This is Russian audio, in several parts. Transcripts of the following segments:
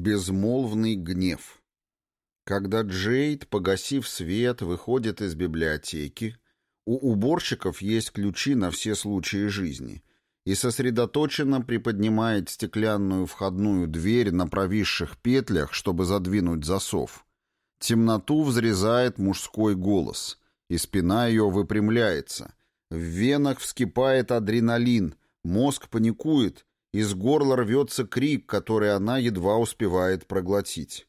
Безмолвный гнев. Когда Джейд, погасив свет, выходит из библиотеки, у уборщиков есть ключи на все случаи жизни и сосредоточенно приподнимает стеклянную входную дверь на провисших петлях, чтобы задвинуть засов. Темноту взрезает мужской голос, и спина ее выпрямляется. В венах вскипает адреналин, мозг паникует — из горла рвется крик, который она едва успевает проглотить.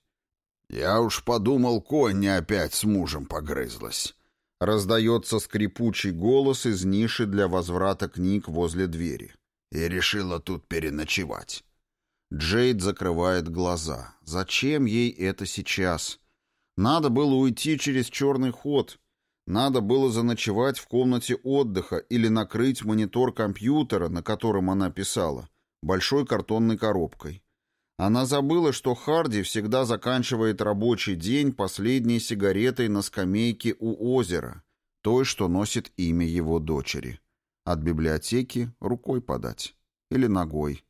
«Я уж подумал, конь опять с мужем погрызлась». Раздается скрипучий голос из ниши для возврата книг возле двери. «И решила тут переночевать». Джейд закрывает глаза. Зачем ей это сейчас? Надо было уйти через черный ход. Надо было заночевать в комнате отдыха или накрыть монитор компьютера, на котором она писала большой картонной коробкой. Она забыла, что Харди всегда заканчивает рабочий день последней сигаретой на скамейке у озера, той, что носит имя его дочери. От библиотеки рукой подать. Или ногой.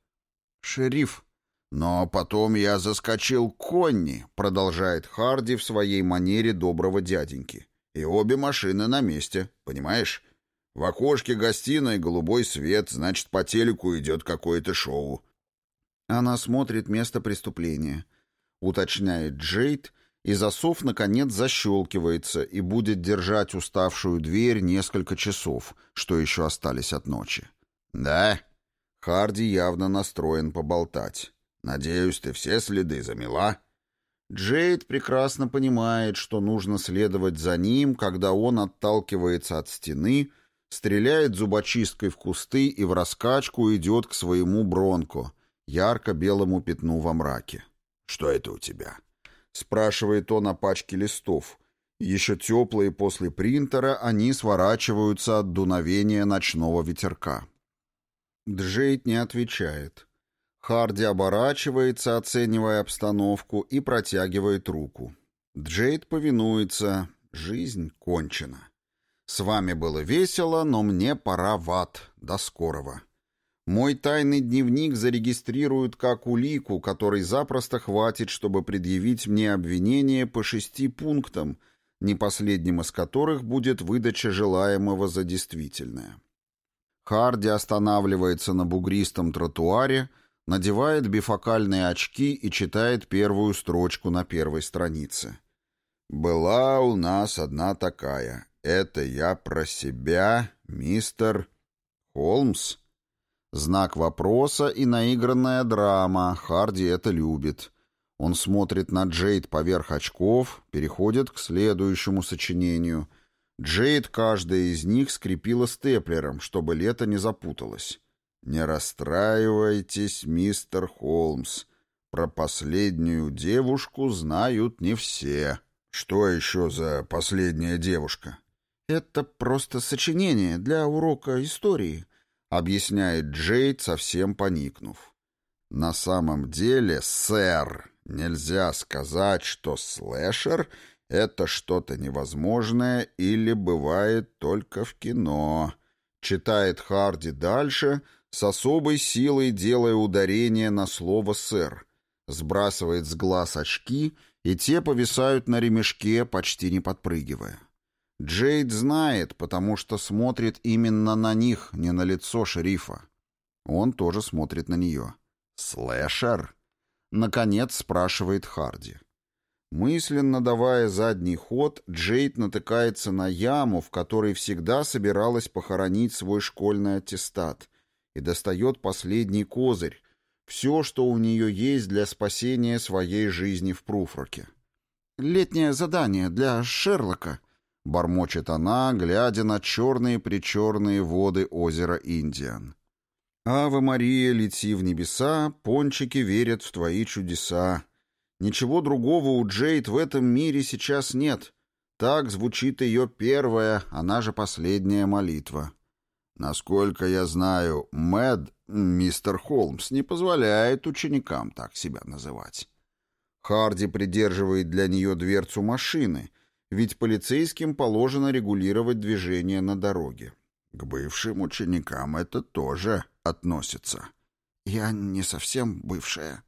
«Шериф!» «Но потом я заскочил к Конни», — продолжает Харди в своей манере доброго дяденьки. «И обе машины на месте, понимаешь? В окошке гостиной голубой свет, значит, по телеку идет какое-то шоу. Она смотрит место преступления. Уточняет Джейд, и засов, наконец, защелкивается и будет держать уставшую дверь несколько часов, что еще остались от ночи. «Да?» Харди явно настроен поболтать. «Надеюсь, ты все следы замела?» Джейд прекрасно понимает, что нужно следовать за ним, когда он отталкивается от стены стреляет зубочисткой в кусты и в раскачку идет к своему бронку, ярко-белому пятну во мраке. «Что это у тебя?» — спрашивает он о пачке листов. Еще теплые после принтера, они сворачиваются от дуновения ночного ветерка. Джейд не отвечает. Харди оборачивается, оценивая обстановку, и протягивает руку. Джейд повинуется. Жизнь кончена. С вами было весело, но мне пора в ад. До скорого. Мой тайный дневник зарегистрируют как улику, который запросто хватит, чтобы предъявить мне обвинение по шести пунктам, не последним из которых будет выдача желаемого за действительное. Харди останавливается на бугристом тротуаре, надевает бифокальные очки и читает первую строчку на первой странице. «Была у нас одна такая. «Это я про себя, мистер Холмс?» Знак вопроса и наигранная драма. Харди это любит. Он смотрит на Джейд поверх очков, переходит к следующему сочинению. Джейд каждая из них скрепила степлером, чтобы лето не запуталось. «Не расстраивайтесь, мистер Холмс. Про последнюю девушку знают не все». «Что еще за последняя девушка?» «Это просто сочинение для урока истории», — объясняет Джейд, совсем поникнув. «На самом деле, сэр, нельзя сказать, что слэшер — это что-то невозможное или бывает только в кино», — читает Харди дальше, с особой силой делая ударение на слово «сэр», сбрасывает с глаз очки, и те повисают на ремешке, почти не подпрыгивая. Джейд знает, потому что смотрит именно на них, не на лицо шерифа. Он тоже смотрит на нее. «Слэшер?» — наконец спрашивает Харди. Мысленно давая задний ход, Джейд натыкается на яму, в которой всегда собиралась похоронить свой школьный аттестат, и достает последний козырь, все, что у нее есть для спасения своей жизни в Пруфроке. «Летнее задание для Шерлока», — бормочет она, глядя на черные-причерные воды озера Индиан. «Ава Мария, лети в небеса, пончики верят в твои чудеса. Ничего другого у Джейд в этом мире сейчас нет. Так звучит ее первая, она же последняя молитва. Насколько я знаю, Мэд, мистер Холмс, не позволяет ученикам так себя называть». Харди придерживает для нее дверцу машины — ведь полицейским положено регулировать движение на дороге. К бывшим ученикам это тоже относится. Я не совсем бывшая.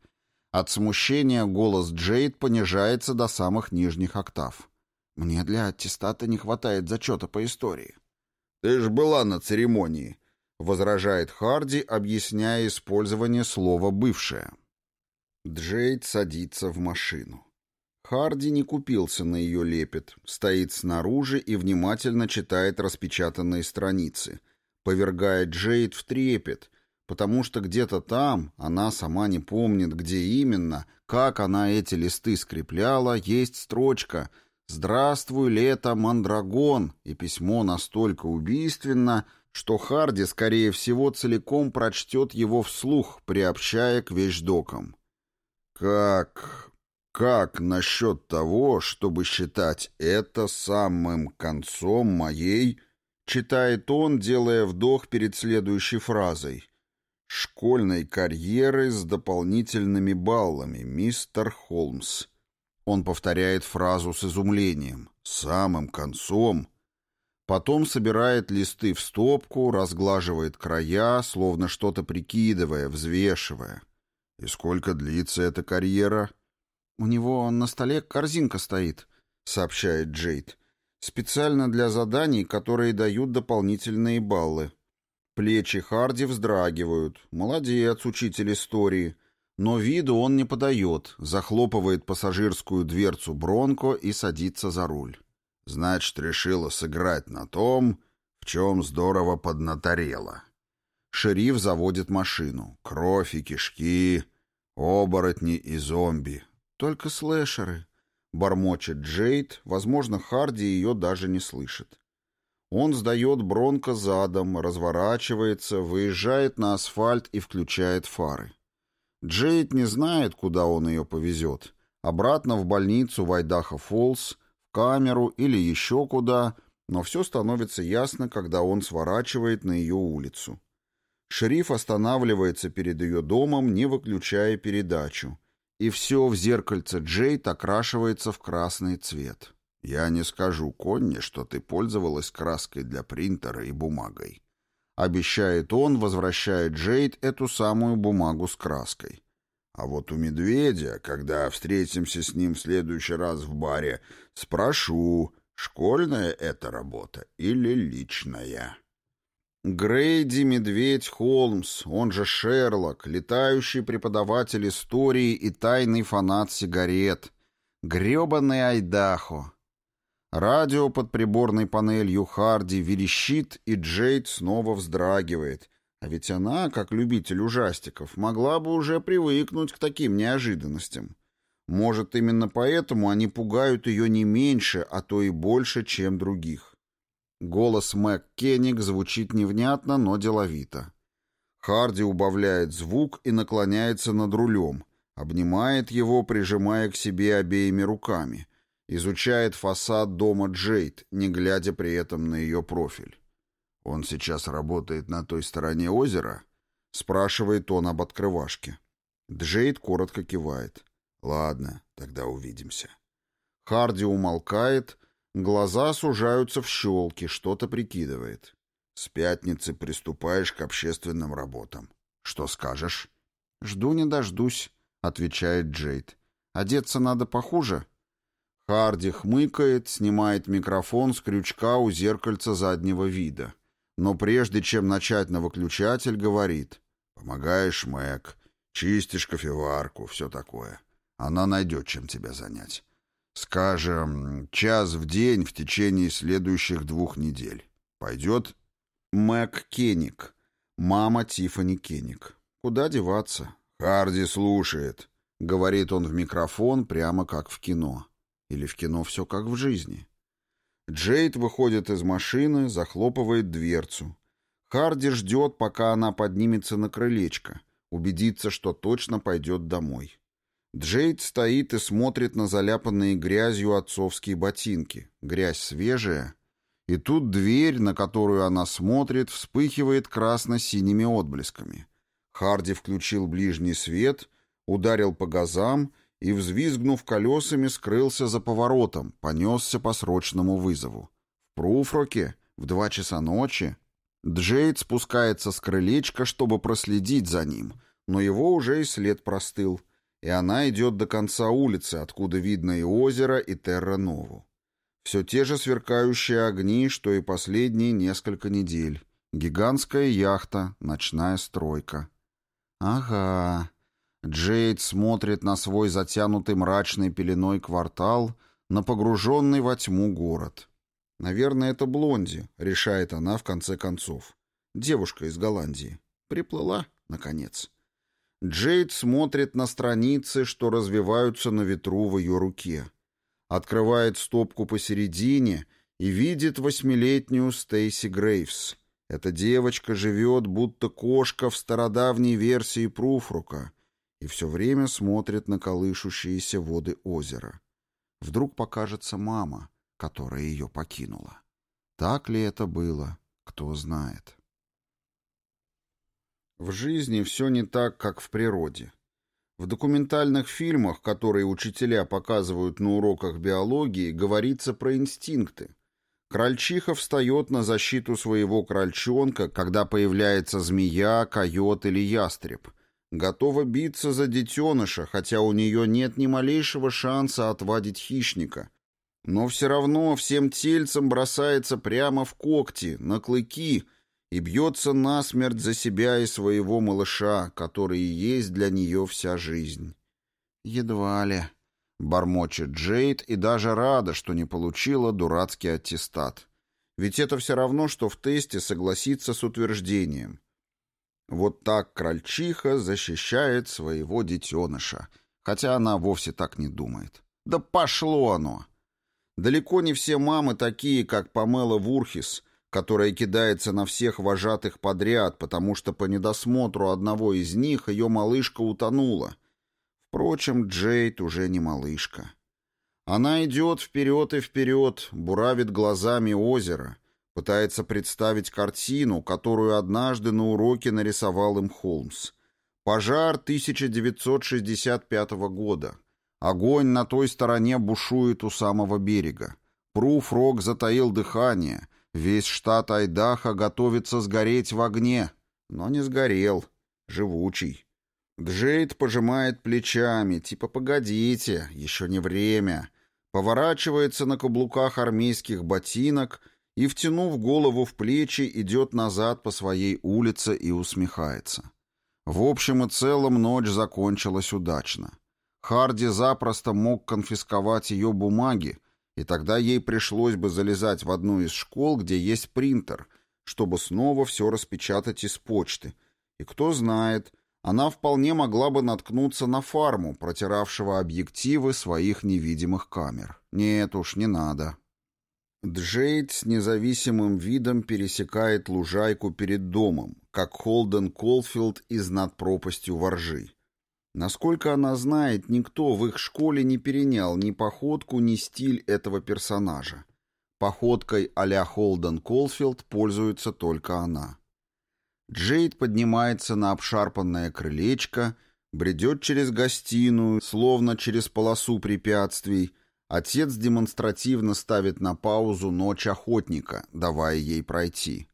От смущения голос Джейд понижается до самых нижних октав. «Мне для аттестата не хватает зачета по истории». «Ты ж была на церемонии», — возражает Харди, объясняя использование слова «бывшее». Джейд садится в машину. Харди не купился на ее лепет, стоит снаружи и внимательно читает распечатанные страницы, повергая Джейд в трепет, потому что где-то там, она сама не помнит, где именно, как она эти листы скрепляла, есть строчка «Здравствуй, лето, мандрагон», и письмо настолько убийственно, что Харди, скорее всего, целиком прочтет его вслух, приобщая к вещдокам. «Как... как насчет того, чтобы считать это самым концом моей...» Читает он, делая вдох перед следующей фразой. «Школьной карьеры с дополнительными баллами, мистер Холмс». Он повторяет фразу с изумлением. «Самым концом...» Потом собирает листы в стопку, разглаживает края, словно что-то прикидывая, взвешивая. «И сколько длится эта карьера?» «У него на столе корзинка стоит», — сообщает Джейд. «Специально для заданий, которые дают дополнительные баллы». Плечи Харди вздрагивают. Молодец, учитель истории. Но виду он не подает, захлопывает пассажирскую дверцу Бронко и садится за руль. Значит, решила сыграть на том, в чем здорово поднаторела. Шериф заводит машину. Кровь и кишки, оборотни и зомби. Только слэшеры. Бормочет Джейд, возможно, Харди ее даже не слышит. Он сдает Бронко задом, разворачивается, выезжает на асфальт и включает фары. Джейд не знает, куда он ее повезет. Обратно в больницу Вайдаха Фолс, в камеру или еще куда, но все становится ясно, когда он сворачивает на ее улицу. Шериф останавливается перед ее домом, не выключая передачу. И все в зеркальце Джейд окрашивается в красный цвет. Я не скажу Конни, что ты пользовалась краской для принтера и бумагой. Обещает он, возвращая Джейд эту самую бумагу с краской. А вот у медведя, когда встретимся с ним в следующий раз в баре, спрошу, школьная это работа или личная. Грейди Медведь Холмс, он же Шерлок, летающий преподаватель истории и тайный фанат сигарет. Грёбаный Айдахо. Радио под приборной панелью Харди верещит, и Джейд снова вздрагивает. А ведь она, как любитель ужастиков, могла бы уже привыкнуть к таким неожиданностям. Может, именно поэтому они пугают ее не меньше, а то и больше, чем других. Голос Мэг Кенниг звучит невнятно, но деловито. Харди убавляет звук и наклоняется над рулем, обнимает его, прижимая к себе обеими руками — Изучает фасад дома Джейд, не глядя при этом на ее профиль. «Он сейчас работает на той стороне озера?» — спрашивает он об открывашке. Джейд коротко кивает. «Ладно, тогда увидимся». Харди умолкает, глаза сужаются в щелки, что-то прикидывает. «С пятницы приступаешь к общественным работам. Что скажешь?» «Жду не дождусь», — отвечает Джейд. «Одеться надо похуже?» Харди хмыкает, снимает микрофон с крючка у зеркальца заднего вида. Но прежде чем начать на выключатель, говорит. «Помогаешь, Мэг, чистишь кофеварку, все такое. Она найдет, чем тебя занять. Скажем, час в день в течение следующих двух недель. Пойдет?» Мэг Кеник. Мама Тифани Кеник. Куда деваться? Харди слушает. Говорит он в микрофон, прямо как в кино. Или в кино все как в жизни? Джейд выходит из машины, захлопывает дверцу. Харди ждет, пока она поднимется на крылечко, убедится, что точно пойдет домой. Джейд стоит и смотрит на заляпанные грязью отцовские ботинки. Грязь свежая. И тут дверь, на которую она смотрит, вспыхивает красно-синими отблесками. Харди включил ближний свет, ударил по газам и, взвизгнув колесами, скрылся за поворотом, понесся по срочному вызову. В Пруфроке, в два часа ночи, Джейд спускается с крылечка, чтобы проследить за ним, но его уже и след простыл. И она идет до конца улицы, откуда видно и озеро, и Терра-Нову. Все те же сверкающие огни, что и последние несколько недель. Гигантская яхта, ночная стройка. Ага. Джейд смотрит на свой затянутый мрачной пеленой квартал, на погруженный во тьму город. Наверное, это Блонди, решает она в конце концов. Девушка из Голландии. Приплыла, наконец. Джейд смотрит на страницы, что развиваются на ветру в ее руке. Открывает стопку посередине и видит восьмилетнюю Стейси Грейвс. Эта девочка живет, будто кошка в стародавней версии Пруфрука, и все время смотрит на колышущиеся воды озера. Вдруг покажется мама, которая ее покинула. Так ли это было, кто знает. В жизни все не так, как в природе. В документальных фильмах, которые учителя показывают на уроках биологии, говорится про инстинкты, Крольчиха встает на защиту своего крольчонка, когда появляется змея, койот или ястреб. Готова биться за детеныша, хотя у нее нет ни малейшего шанса отвадить хищника. Но все равно всем тельцем бросается прямо в когти, на клыки и бьется насмерть за себя и своего малыша, который и есть для нее вся жизнь. Едва ли. Бормочет Джейд и даже рада, что не получила дурацкий аттестат. Ведь это все равно, что в тесте согласиться с утверждением. Вот так крольчиха защищает своего детеныша, хотя она вовсе так не думает. Да пошло оно! Далеко не все мамы такие, как Памела Вурхис, которая кидается на всех вожатых подряд, потому что по недосмотру одного из них ее малышка утонула — Впрочем, Джейд уже не малышка. Она идет вперед и вперед, буравит глазами озеро, пытается представить картину, которую однажды на уроке нарисовал им Холмс. Пожар 1965 года. Огонь на той стороне бушует у самого берега. Пруф-рок затаил дыхание. Весь штат Айдаха готовится сгореть в огне. Но не сгорел. Живучий. Джейд пожимает плечами, типа «погодите, еще не время». Поворачивается на каблуках армейских ботинок и, втянув голову в плечи, идет назад по своей улице и усмехается. В общем и целом ночь закончилась удачно. Харди запросто мог конфисковать ее бумаги, и тогда ей пришлось бы залезать в одну из школ, где есть принтер, чтобы снова все распечатать из почты. И кто знает, она вполне могла бы наткнуться на фарму, протиравшего объективы своих невидимых камер. Нет уж, не надо. Джейд с независимым видом пересекает лужайку перед домом, как Холден Колфилд из «Над пропастью воржи». Насколько она знает, никто в их школе не перенял ни походку, ни стиль этого персонажа. Походкой а-ля Холден Колфилд пользуется только она. Джейд поднимается на обшарпанное крылечко, бредет через гостиную, словно через полосу препятствий. Отец демонстративно ставит на паузу ночь охотника, давая ей пройти.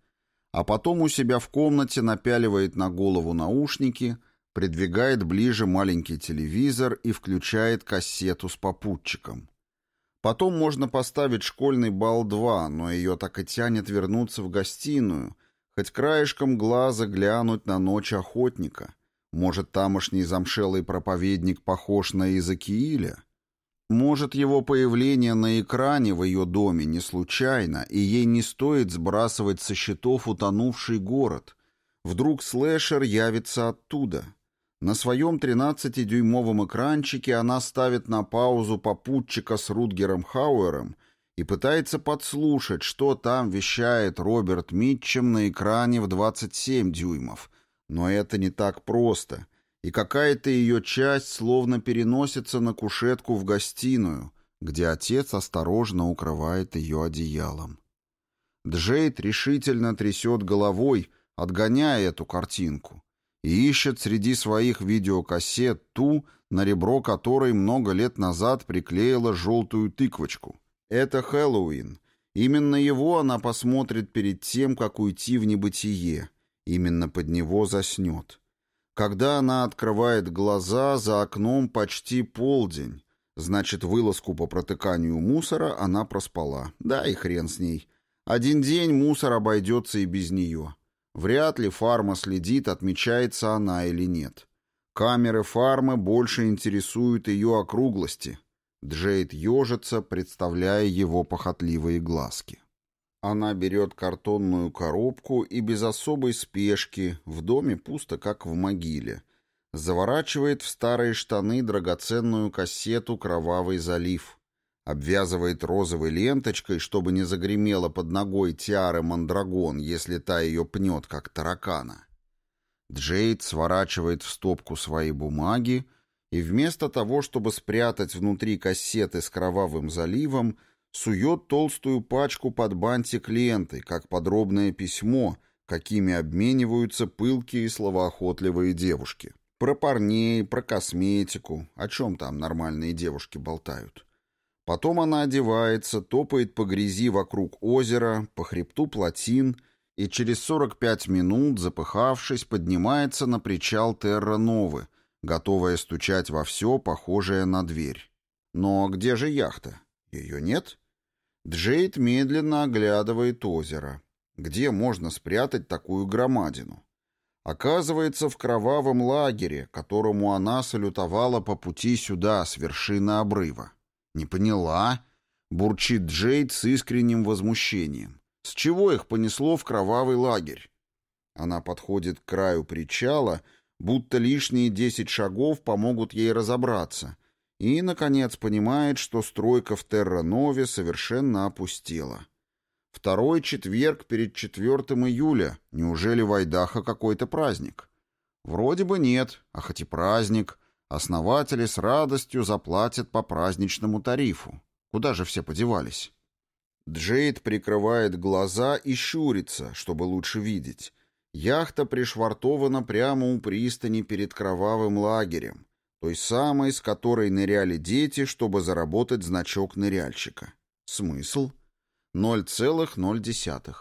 А потом у себя в комнате напяливает на голову наушники, придвигает ближе маленький телевизор и включает кассету с попутчиком. Потом можно поставить школьный бал 2, но ее так и тянет вернуться в гостиную — Хоть краешком глаза глянуть на ночь охотника. Может, тамошний замшелый проповедник похож на Иезекииля? Может, его появление на экране в ее доме не случайно, и ей не стоит сбрасывать со счетов утонувший город. Вдруг слэшер явится оттуда. На своем 13-дюймовом экранчике она ставит на паузу попутчика с Рутгером Хауэром и пытается подслушать, что там вещает Роберт Митчем на экране в 27 дюймов. Но это не так просто, и какая-то ее часть словно переносится на кушетку в гостиную, где отец осторожно укрывает ее одеялом. Джейд решительно трясет головой, отгоняя эту картинку, и ищет среди своих видеокассет ту, на ребро которой много лет назад приклеила желтую тыквочку — это Хэллоуин. Именно его она посмотрит перед тем, как уйти в небытие. Именно под него заснет. Когда она открывает глаза, за окном почти полдень. Значит, вылазку по протыканию мусора она проспала. Да и хрен с ней. Один день мусор обойдется и без нее. Вряд ли фарма следит, отмечается она или нет. Камеры фармы больше интересуют ее округлости. Джейд ежится, представляя его похотливые глазки. Она берет картонную коробку и без особой спешки, в доме пусто, как в могиле, заворачивает в старые штаны драгоценную кассету «Кровавый залив», обвязывает розовой ленточкой, чтобы не загремела под ногой тиары мандрагон, если та ее пнет, как таракана. Джейд сворачивает в стопку свои бумаги и вместо того, чтобы спрятать внутри кассеты с кровавым заливом, сует толстую пачку под бантик ленты, как подробное письмо, какими обмениваются пылкие и словоохотливые девушки. Про парней, про косметику, о чем там нормальные девушки болтают. Потом она одевается, топает по грязи вокруг озера, по хребту плотин — и через 45 минут, запыхавшись, поднимается на причал Терра-Новы, готовая стучать во все, похожее на дверь. Но где же яхта? Ее нет? Джейд медленно оглядывает озеро. Где можно спрятать такую громадину? Оказывается, в кровавом лагере, которому она салютовала по пути сюда, с вершины обрыва. «Не поняла?» — бурчит Джейд с искренним возмущением. С чего их понесло в кровавый лагерь? Она подходит к краю причала, будто лишние десять шагов помогут ей разобраться, и, наконец, понимает, что стройка в Терра-Нове совершенно опустела. Второй четверг перед 4 июля. Неужели в Айдахо какой-то праздник? Вроде бы нет, а хоть и праздник. Основатели с радостью заплатят по праздничному тарифу. Куда же все подевались? Джейд прикрывает глаза и щурится, чтобы лучше видеть. Яхта пришвартована прямо у пристани перед кровавым лагерем, той самой, с которой ныряли дети, чтобы заработать значок ныряльщика. Смысл? 0,0.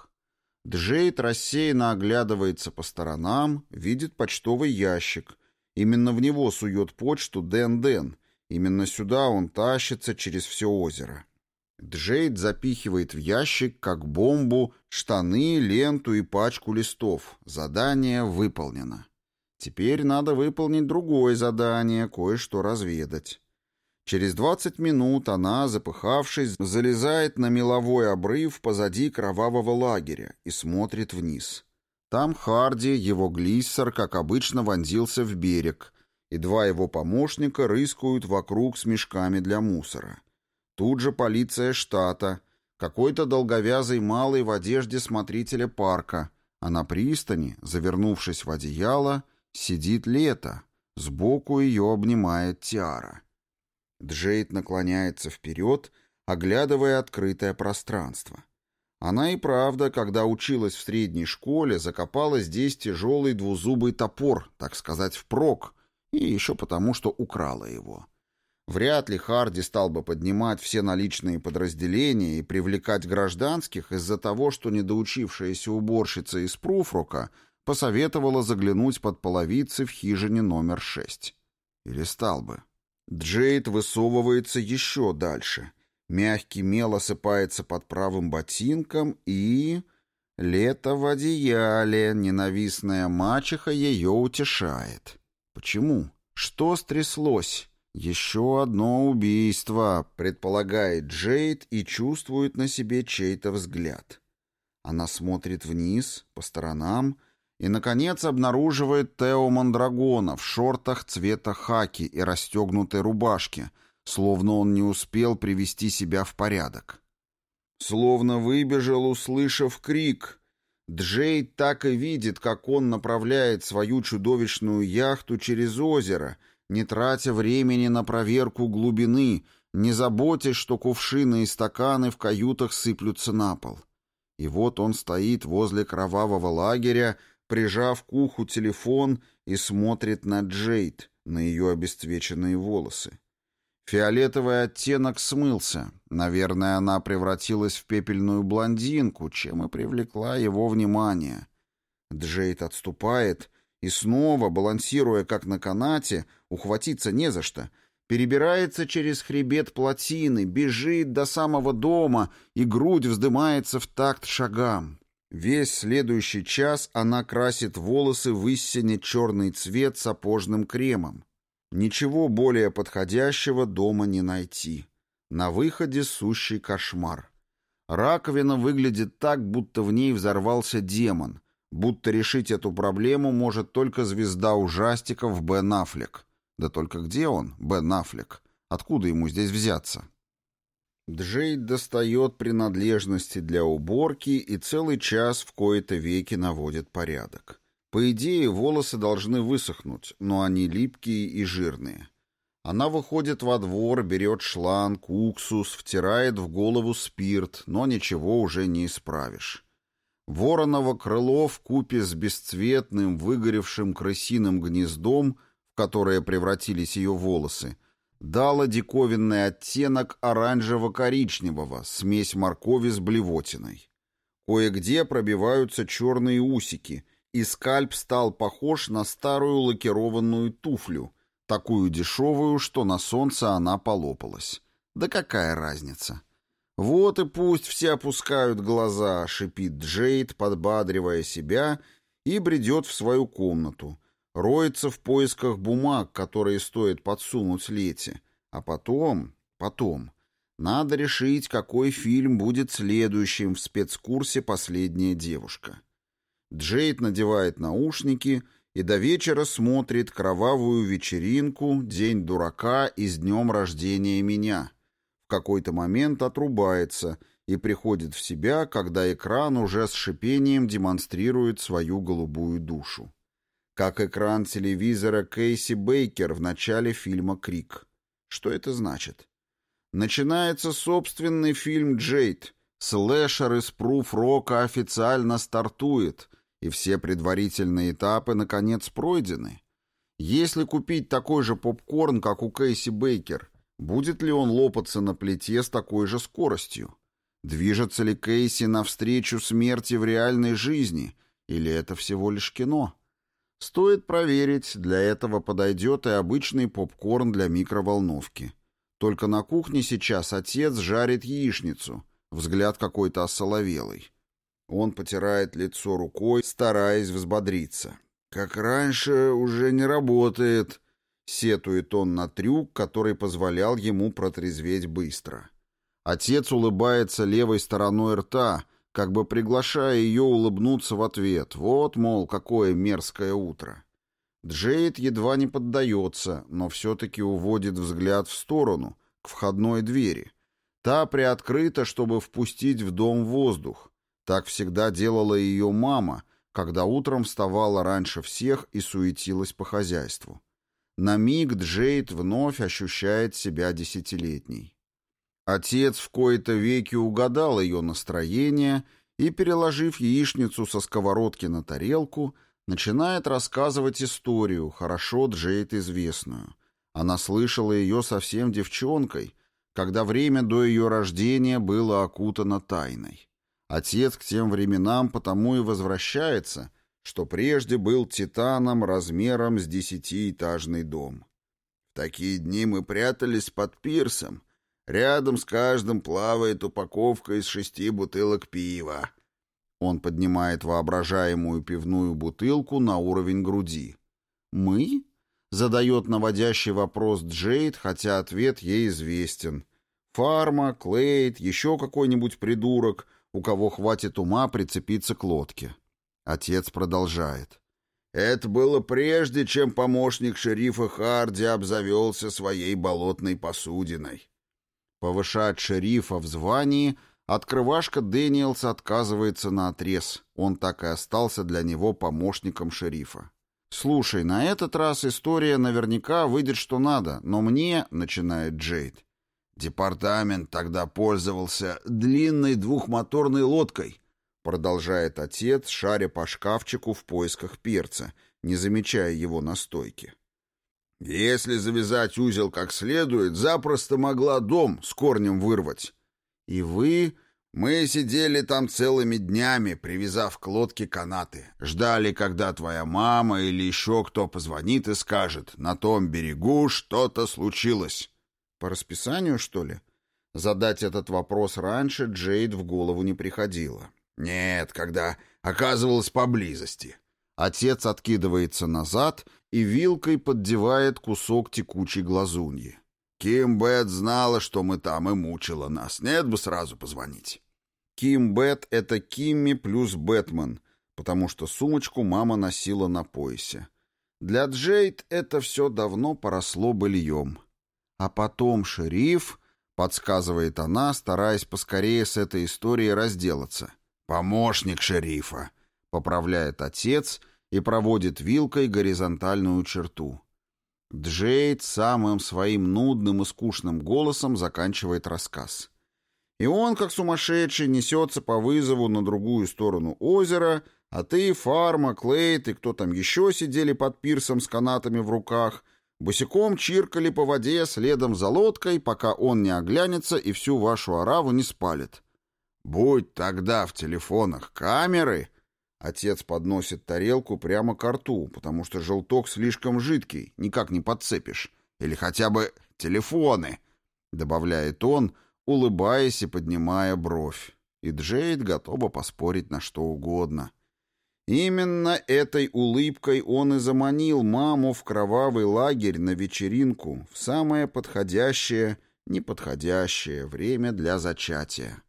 Джейд рассеянно оглядывается по сторонам, видит почтовый ящик. Именно в него сует почту Дэн-Дэн. Именно сюда он тащится через все озеро. Джейд запихивает в ящик, как бомбу, штаны, ленту и пачку листов. Задание выполнено. Теперь надо выполнить другое задание, кое-что разведать. Через 20 минут она, запыхавшись, залезает на меловой обрыв позади кровавого лагеря и смотрит вниз. Там Харди, его глиссер, как обычно, вонзился в берег, и два его помощника рыскают вокруг с мешками для мусора. Тут же полиция штата, какой-то долговязый малый в одежде смотрителя парка, а на пристани, завернувшись в одеяло, сидит Лето, сбоку ее обнимает Тиара. Джейд наклоняется вперед, оглядывая открытое пространство. Она и правда, когда училась в средней школе, закопала здесь тяжелый двузубый топор, так сказать, впрок, и еще потому, что украла его. Вряд ли Харди стал бы поднимать все наличные подразделения и привлекать гражданских из-за того, что недоучившаяся уборщица из Пруфрука посоветовала заглянуть под половицы в хижине номер шесть. Или стал бы. Джейд высовывается еще дальше. Мягкий мел осыпается под правым ботинком и... Лето в одеяле, ненавистная мачеха ее утешает. Почему? Что стряслось? «Еще одно убийство», — предполагает Джейд и чувствует на себе чей-то взгляд. Она смотрит вниз, по сторонам, и, наконец, обнаруживает Тео Мандрагона в шортах цвета хаки и расстегнутой рубашке, словно он не успел привести себя в порядок. Словно выбежал, услышав крик. Джейд так и видит, как он направляет свою чудовищную яхту через озеро — не тратя времени на проверку глубины, не заботясь, что кувшины и стаканы в каютах сыплются на пол. И вот он стоит возле кровавого лагеря, прижав к уху телефон и смотрит на Джейд, на ее обесцвеченные волосы. Фиолетовый оттенок смылся. Наверное, она превратилась в пепельную блондинку, чем и привлекла его внимание. Джейд отступает и снова, балансируя как на канате, ухватиться не за что, перебирается через хребет плотины, бежит до самого дома, и грудь вздымается в такт шагам. Весь следующий час она красит волосы в истине черный цвет сапожным кремом. Ничего более подходящего дома не найти. На выходе сущий кошмар. Раковина выглядит так, будто в ней взорвался демон, будто решить эту проблему может только звезда ужастиков Бен Аффлек. Да только где он, Бен Аффлек? Откуда ему здесь взяться? Джейд достает принадлежности для уборки и целый час в кои-то веки наводит порядок. По идее, волосы должны высохнуть, но они липкие и жирные. Она выходит во двор, берет шланг, уксус, втирает в голову спирт, но ничего уже не исправишь. Вороново крыло купе с бесцветным, выгоревшим крысиным гнездом, в которое превратились ее волосы, дало диковинный оттенок оранжево-коричневого, смесь моркови с блевотиной. Кое-где пробиваются черные усики, и скальп стал похож на старую лакированную туфлю, такую дешевую, что на солнце она полопалась. Да какая разница? Вот и пусть все опускают глаза, шипит Джейд, подбадривая себя, и бредет в свою комнату — роется в поисках бумаг, которые стоит подсунуть Лете. А потом, потом, надо решить, какой фильм будет следующим в спецкурсе «Последняя девушка». Джейд надевает наушники и до вечера смотрит кровавую вечеринку «День дурака» и «С днем рождения меня». В какой-то момент отрубается и приходит в себя, когда экран уже с шипением демонстрирует свою голубую душу как экран телевизора Кейси Бейкер в начале фильма «Крик». Что это значит? Начинается собственный фильм «Джейд». Слэшер из пруф-рока официально стартует, и все предварительные этапы, наконец, пройдены. Если купить такой же попкорн, как у Кейси Бейкер, будет ли он лопаться на плите с такой же скоростью? Движется ли Кейси навстречу смерти в реальной жизни, или это всего лишь кино? Стоит проверить, для этого подойдет и обычный попкорн для микроволновки. Только на кухне сейчас отец жарит яичницу, взгляд какой-то осоловелый. Он потирает лицо рукой, стараясь взбодриться. «Как раньше, уже не работает», — сетует он на трюк, который позволял ему протрезветь быстро. Отец улыбается левой стороной рта — как бы приглашая ее улыбнуться в ответ. Вот, мол, какое мерзкое утро. Джейд едва не поддается, но все-таки уводит взгляд в сторону, к входной двери. Та приоткрыта, чтобы впустить в дом воздух. Так всегда делала ее мама, когда утром вставала раньше всех и суетилась по хозяйству. На миг Джейд вновь ощущает себя десятилетней. Отец в кои-то веки угадал ее настроение и, переложив яичницу со сковородки на тарелку, начинает рассказывать историю, хорошо Джейд известную. Она слышала ее совсем девчонкой, когда время до ее рождения было окутано тайной. Отец к тем временам потому и возвращается, что прежде был титаном размером с десятиэтажный дом. В такие дни мы прятались под пирсом, Рядом с каждым плавает упаковка из шести бутылок пива. Он поднимает воображаемую пивную бутылку на уровень груди. «Мы?» — задает наводящий вопрос Джейд, хотя ответ ей известен. «Фарма, Клейд, еще какой-нибудь придурок, у кого хватит ума прицепиться к лодке». Отец продолжает. «Это было прежде, чем помощник шерифа Харди обзавелся своей болотной посудиной. Повышать шерифа в звании открывашка Дэниелс отказывается на отрез. Он так и остался для него помощником шерифа. «Слушай, на этот раз история наверняка выйдет что надо, но мне...» — начинает Джейд. «Департамент тогда пользовался длинной двухмоторной лодкой», — продолжает отец, шаря по шкафчику в поисках перца, не замечая его на стойке. Если завязать узел как следует, запросто могла дом с корнем вырвать. И вы... Мы сидели там целыми днями, привязав к лодке канаты. Ждали, когда твоя мама или еще кто позвонит и скажет, на том берегу что-то случилось. По расписанию, что ли? Задать этот вопрос раньше Джейд в голову не приходило. Нет, когда оказывалась поблизости. Отец откидывается назад и вилкой поддевает кусок текучей глазуньи. Ким Бет знала, что мы там, и мучила нас. Нет бы сразу позвонить. Ким Бет — это Кимми плюс Бэтмен, потому что сумочку мама носила на поясе. Для Джейд это все давно поросло быльем. А потом шериф, подсказывает она, стараясь поскорее с этой историей разделаться. «Помощник шерифа», — поправляет отец и проводит вилкой горизонтальную черту. Джейд самым своим нудным и скучным голосом заканчивает рассказ. И он, как сумасшедший, несется по вызову на другую сторону озера, а ты, Фарма, Клейт и кто там еще сидели под пирсом с канатами в руках, босиком чиркали по воде следом за лодкой, пока он не оглянется и всю вашу ораву не спалит. «Будь тогда в телефонах камеры», Отец подносит тарелку прямо к рту, потому что желток слишком жидкий, никак не подцепишь. Или хотя бы телефоны, добавляет он, улыбаясь и поднимая бровь. И Джейд готова поспорить на что угодно. Именно этой улыбкой он и заманил маму в кровавый лагерь на вечеринку в самое подходящее, неподходящее время для зачатия.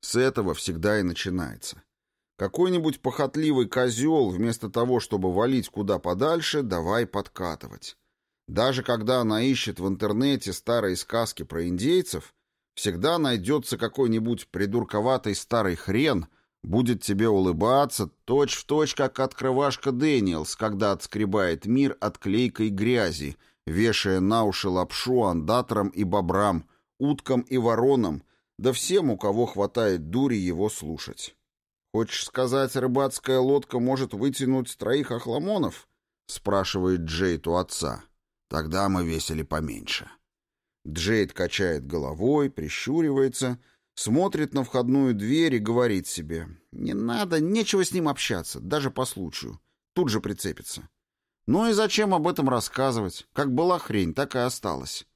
С этого всегда и начинается. Какой-нибудь похотливый козел, вместо того, чтобы валить куда подальше, давай подкатывать. Даже когда она ищет в интернете старые сказки про индейцев, всегда найдется какой-нибудь придурковатый старый хрен, будет тебе улыбаться точь-в-точь, точь, как открывашка Дэниелс, когда отскребает мир от клейкой грязи, вешая на уши лапшу андаторам и бобрам, уткам и воронам, да всем, у кого хватает дури его слушать. «Хочешь сказать, рыбацкая лодка может вытянуть троих охламонов?» — спрашивает Джейд у отца. «Тогда мы весили поменьше». Джейд качает головой, прищуривается, смотрит на входную дверь и говорит себе. «Не надо, нечего с ним общаться, даже по случаю. Тут же прицепится». «Ну и зачем об этом рассказывать? Как была хрень, так и осталась».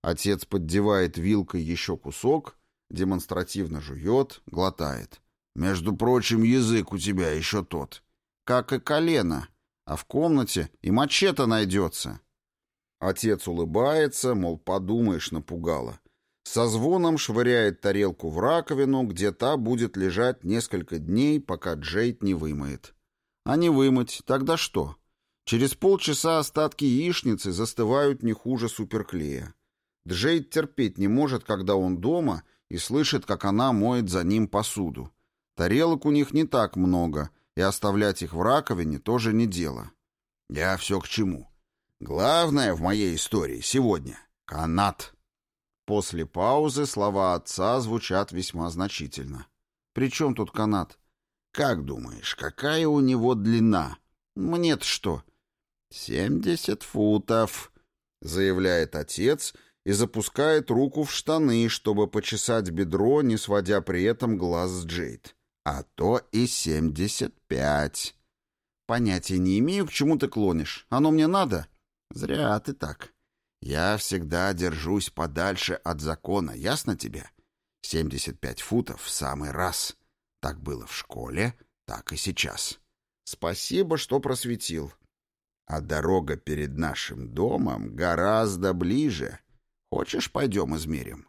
Отец поддевает вилкой еще кусок, демонстративно жует, глотает. Между прочим, язык у тебя еще тот. Как и колено. А в комнате и мачете найдется. Отец улыбается, мол, подумаешь, напугало. Со звоном швыряет тарелку в раковину, где та будет лежать несколько дней, пока Джейд не вымоет. А не вымыть, тогда что? Через полчаса остатки яичницы застывают не хуже суперклея. Джейд терпеть не может, когда он дома и слышит, как она моет за ним посуду. Тарелок у них не так много, и оставлять их в раковине тоже не дело. Я все к чему. Главное в моей истории сегодня — канат. После паузы слова отца звучат весьма значительно. «При чем тут канат?» «Как думаешь, какая у него длина?» «Мне-то что?» «Семьдесят футов», — заявляет отец и запускает руку в штаны, чтобы почесать бедро, не сводя при этом глаз с Джейд а то и семьдесят пять. Понятия не имею, к чему ты клонишь. Оно мне надо? Зря ты так. Я всегда держусь подальше от закона, ясно тебе? Семьдесят пять футов в самый раз. Так было в школе, так и сейчас. Спасибо, что просветил. А дорога перед нашим домом гораздо ближе. Хочешь, пойдем измерим?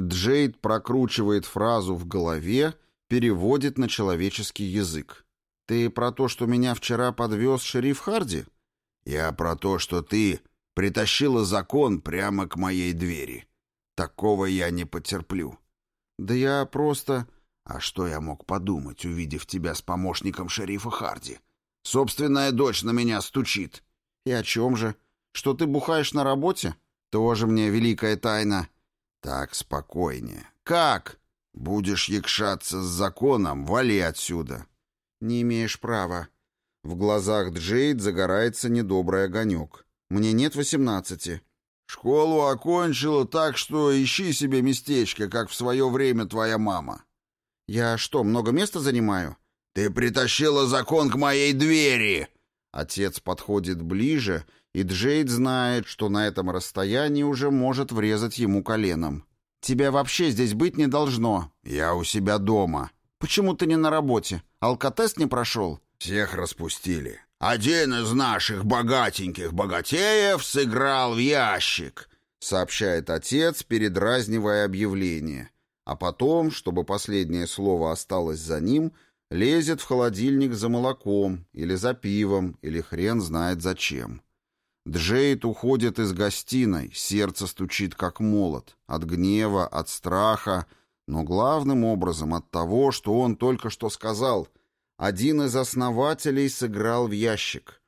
Джейд прокручивает фразу в голове переводит на человеческий язык. «Ты про то, что меня вчера подвез шериф Харди?» «Я про то, что ты притащила закон прямо к моей двери. Такого я не потерплю». «Да я просто...» «А что я мог подумать, увидев тебя с помощником шерифа Харди? Собственная дочь на меня стучит». «И о чем же? Что ты бухаешь на работе? Тоже мне великая тайна». «Так, спокойнее. Как?» «Будешь якшаться с законом, вали отсюда». «Не имеешь права». В глазах Джейд загорается недобрый огонек. «Мне нет восемнадцати». «Школу окончила так, что ищи себе местечко, как в свое время твоя мама». «Я что, много места занимаю?» «Ты притащила закон к моей двери!» Отец подходит ближе, и Джейд знает, что на этом расстоянии уже может врезать ему коленом. «Тебя вообще здесь быть не должно». «Я у себя дома». «Почему ты не на работе? Алкотест не прошел?» «Всех распустили. Один из наших богатеньких богатеев сыграл в ящик», сообщает отец, передразнивая объявление. А потом, чтобы последнее слово осталось за ним, лезет в холодильник за молоком или за пивом, или хрен знает зачем. Джейд уходит из гостиной, сердце стучит как молот, от гнева, от страха, но главным образом от того, что он только что сказал. Один из основателей сыграл в ящик.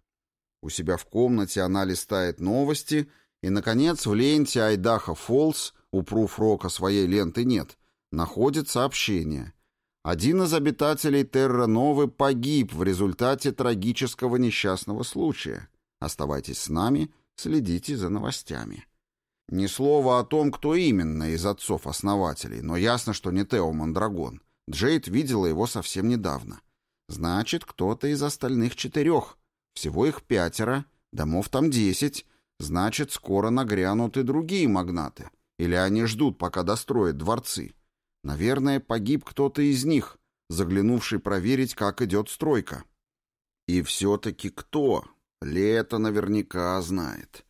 У себя в комнате она листает новости, и, наконец, в ленте Айдаха Фолс, у Пруфрока своей ленты нет, находит сообщение. Один из обитателей Терра-Новы погиб в результате трагического несчастного случая. Оставайтесь с нами, следите за новостями. Ни слова о том, кто именно из отцов-основателей, но ясно, что не Тео Мандрагон. Джейд видела его совсем недавно. Значит, кто-то из остальных четырех. Всего их пятеро, домов там десять. Значит, скоро нагрянут и другие магнаты. Или они ждут, пока достроят дворцы. Наверное, погиб кто-то из них, заглянувший проверить, как идет стройка. И все-таки кто? Лето наверняка знает.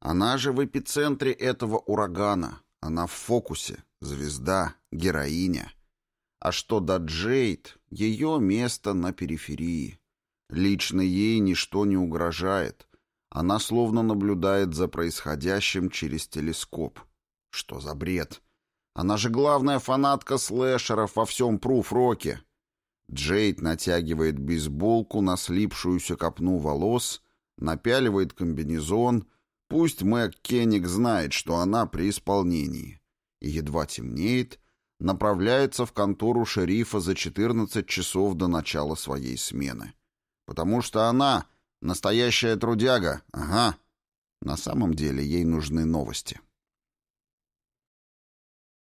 Она же в эпицентре этого урагана. Она в фокусе. Звезда, героиня. А что до Джейд, ее место на периферии. Лично ей ничто не угрожает. Она словно наблюдает за происходящим через телескоп. Что за бред? Она же главная фанатка слэшеров во всем пруф-роке. Джейд натягивает бейсболку на слипшуюся копну волос напяливает комбинезон, пусть Мэг Кенник знает, что она при исполнении, и едва темнеет, направляется в контору шерифа за 14 часов до начала своей смены. Потому что она настоящая трудяга, ага. На самом деле ей нужны новости.